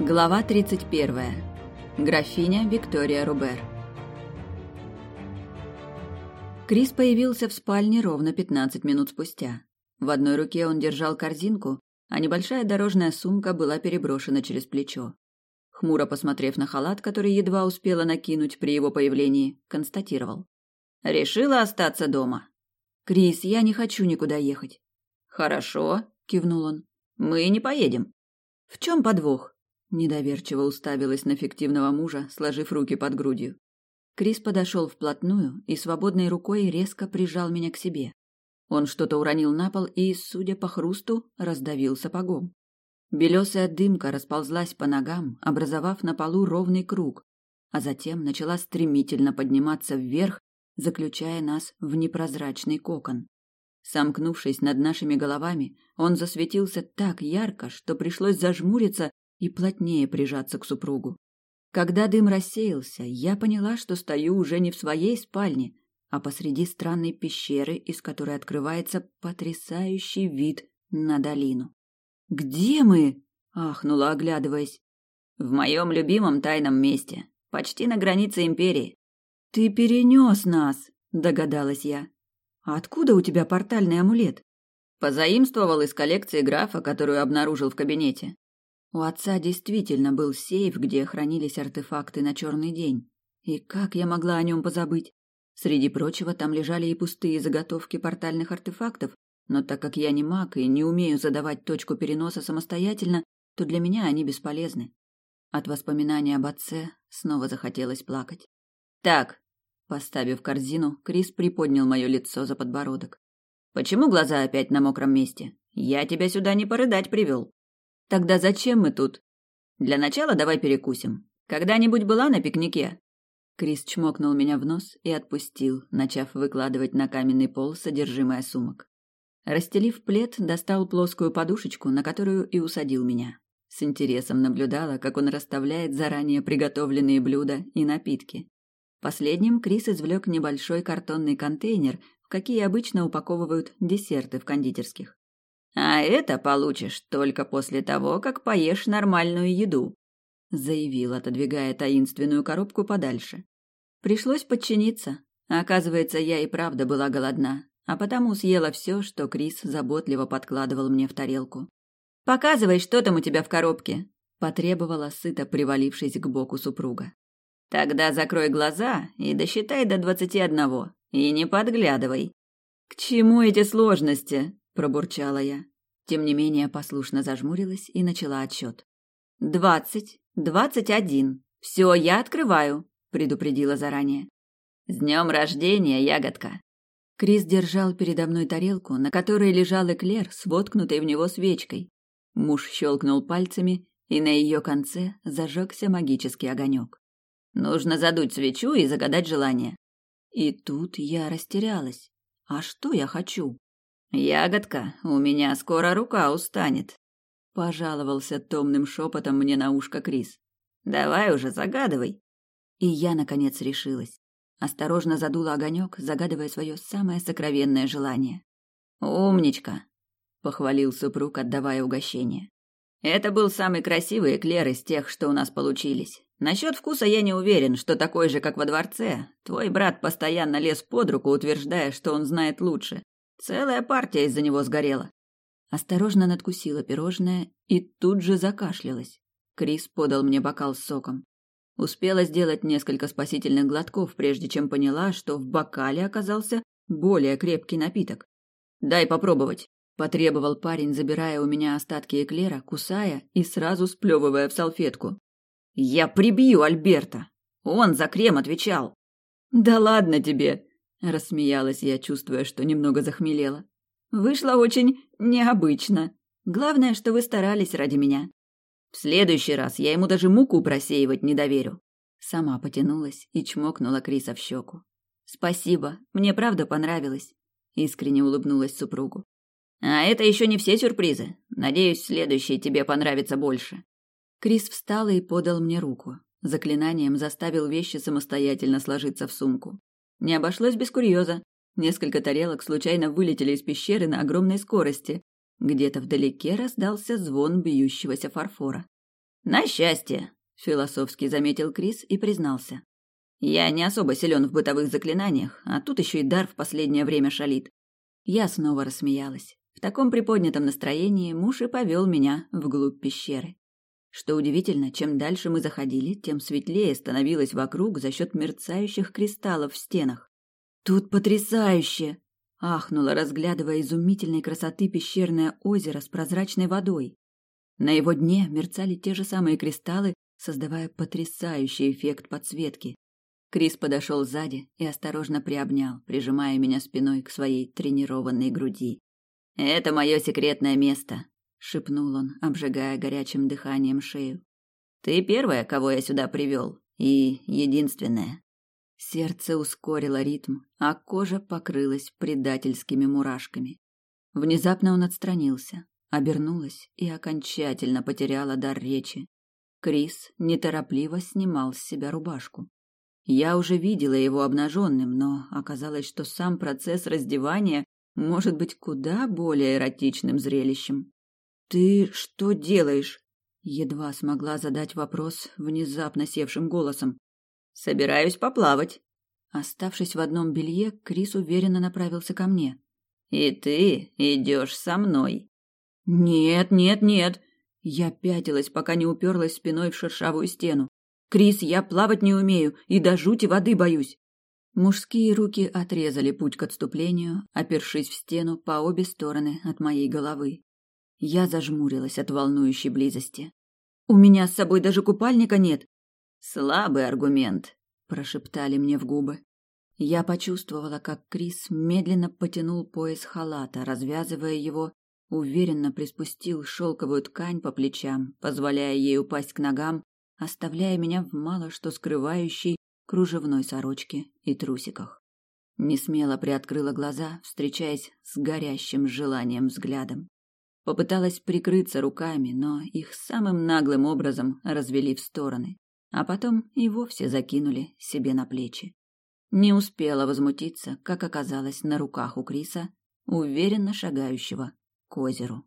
Глава 31. Графиня Виктория Рубер. Крис появился в спальне ровно 15 минут спустя. В одной руке он держал корзинку, а небольшая дорожная сумка была переброшена через плечо. Хмуро посмотрев на халат, который едва успела накинуть при его появлении, констатировал. «Решила остаться дома?» «Крис, я не хочу никуда ехать». «Хорошо», — кивнул он. «Мы не поедем». «В чем подвох?» Недоверчиво уставилась на фиктивного мужа, сложив руки под грудью. Крис подошел вплотную и свободной рукой резко прижал меня к себе. Он что-то уронил на пол и, судя по хрусту, раздавил сапогом. Белесая дымка расползлась по ногам, образовав на полу ровный круг, а затем начала стремительно подниматься вверх, заключая нас в непрозрачный кокон. Сомкнувшись над нашими головами, он засветился так ярко, что пришлось зажмуриться и плотнее прижаться к супругу. Когда дым рассеялся, я поняла, что стою уже не в своей спальне, а посреди странной пещеры, из которой открывается потрясающий вид на долину. «Где мы?» – ахнула, оглядываясь. «В моем любимом тайном месте, почти на границе империи». «Ты перенес нас», – догадалась я. «А откуда у тебя портальный амулет?» Позаимствовал из коллекции графа, которую обнаружил в кабинете. У отца действительно был сейф, где хранились артефакты на черный день. И как я могла о нем позабыть? Среди прочего, там лежали и пустые заготовки портальных артефактов, но так как я не маг и не умею задавать точку переноса самостоятельно, то для меня они бесполезны. От воспоминания об отце снова захотелось плакать. «Так», — поставив корзину, Крис приподнял мое лицо за подбородок. «Почему глаза опять на мокром месте? Я тебя сюда не порыдать привел». Тогда зачем мы тут? Для начала давай перекусим. Когда-нибудь была на пикнике? Крис чмокнул меня в нос и отпустил, начав выкладывать на каменный пол содержимое сумок. Расстелив плед, достал плоскую подушечку, на которую и усадил меня. С интересом наблюдала, как он расставляет заранее приготовленные блюда и напитки. Последним Крис извлек небольшой картонный контейнер, в какие обычно упаковывают десерты в кондитерских. А это получишь только после того, как поешь нормальную еду, заявил, отодвигая таинственную коробку подальше. Пришлось подчиниться. Оказывается, я и правда была голодна, а потому съела все, что Крис заботливо подкладывал мне в тарелку. Показывай, что там у тебя в коробке, потребовала сыто привалившись к боку супруга. Тогда закрой глаза и досчитай до двадцати одного. И не подглядывай. К чему эти сложности? Пробурчала я. Тем не менее, послушно зажмурилась и начала отсчет. «Двадцать, двадцать один. Все, я открываю», — предупредила заранее. «С днем рождения, ягодка!» Крис держал передо мной тарелку, на которой лежал эклер с воткнутой в него свечкой. Муж щелкнул пальцами, и на ее конце зажегся магический огонек. «Нужно задуть свечу и загадать желание». И тут я растерялась. А что я хочу? «Ягодка, у меня скоро рука устанет», — пожаловался томным шепотом мне на ушко Крис. «Давай уже загадывай». И я, наконец, решилась. Осторожно задула огонек, загадывая свое самое сокровенное желание. «Умничка», — похвалил супруг, отдавая угощение. «Это был самый красивый эклер из тех, что у нас получились. Насчет вкуса я не уверен, что такой же, как во дворце. Твой брат постоянно лез под руку, утверждая, что он знает лучше. Целая партия из-за него сгорела. Осторожно надкусила пирожное и тут же закашлялась. Крис подал мне бокал с соком. Успела сделать несколько спасительных глотков, прежде чем поняла, что в бокале оказался более крепкий напиток. «Дай попробовать», – потребовал парень, забирая у меня остатки эклера, кусая и сразу сплевывая в салфетку. «Я прибью Альберта! Он за крем отвечал!» «Да ладно тебе!» Рассмеялась я, чувствуя, что немного захмелела. Вышло очень необычно. Главное, что вы старались ради меня. В следующий раз я ему даже муку просеивать не доверю. Сама потянулась и чмокнула Криса в щеку. Спасибо, мне правда понравилось. Искренне улыбнулась супругу. А это еще не все сюрпризы. Надеюсь, следующий тебе понравится больше. Крис встал и подал мне руку. Заклинанием заставил вещи самостоятельно сложиться в сумку. Не обошлось без курьеза. Несколько тарелок случайно вылетели из пещеры на огромной скорости. Где-то вдалеке раздался звон бьющегося фарфора. На счастье, философски заметил Крис и признался. Я не особо силен в бытовых заклинаниях, а тут еще и дар в последнее время шалит. Я снова рассмеялась. В таком приподнятом настроении муж и повел меня вглубь пещеры. Что удивительно, чем дальше мы заходили, тем светлее становилось вокруг за счет мерцающих кристаллов в стенах. «Тут потрясающе!» — ахнула, разглядывая изумительной красоты пещерное озеро с прозрачной водой. На его дне мерцали те же самые кристаллы, создавая потрясающий эффект подсветки. Крис подошел сзади и осторожно приобнял, прижимая меня спиной к своей тренированной груди. «Это мое секретное место», — шепнул он, обжигая горячим дыханием шею. «Ты первая, кого я сюда привел, и единственная». Сердце ускорило ритм, а кожа покрылась предательскими мурашками. Внезапно он отстранился, обернулась и окончательно потеряла дар речи. Крис неторопливо снимал с себя рубашку. Я уже видела его обнаженным, но оказалось, что сам процесс раздевания может быть куда более эротичным зрелищем. «Ты что делаешь?» Едва смогла задать вопрос внезапно севшим голосом. «Собираюсь поплавать». Оставшись в одном белье, Крис уверенно направился ко мне. «И ты идешь со мной». «Нет, нет, нет!» Я пятилась, пока не уперлась спиной в шершавую стену. «Крис, я плавать не умею и до жути воды боюсь!» Мужские руки отрезали путь к отступлению, опершись в стену по обе стороны от моей головы. Я зажмурилась от волнующей близости. «У меня с собой даже купальника нет!» «Слабый аргумент», — прошептали мне в губы. Я почувствовала, как Крис медленно потянул пояс халата, развязывая его уверенно приспустил шелковую ткань по плечам, позволяя ей упасть к ногам, оставляя меня в мало что скрывающей кружевной сорочке и трусиках. Несмело приоткрыла глаза, встречаясь с горящим желанием взглядом. Попыталась прикрыться руками, но их самым наглым образом развели в стороны, а потом и вовсе закинули себе на плечи. Не успела возмутиться, как оказалась на руках у Криса, уверенно шагающего к озеру.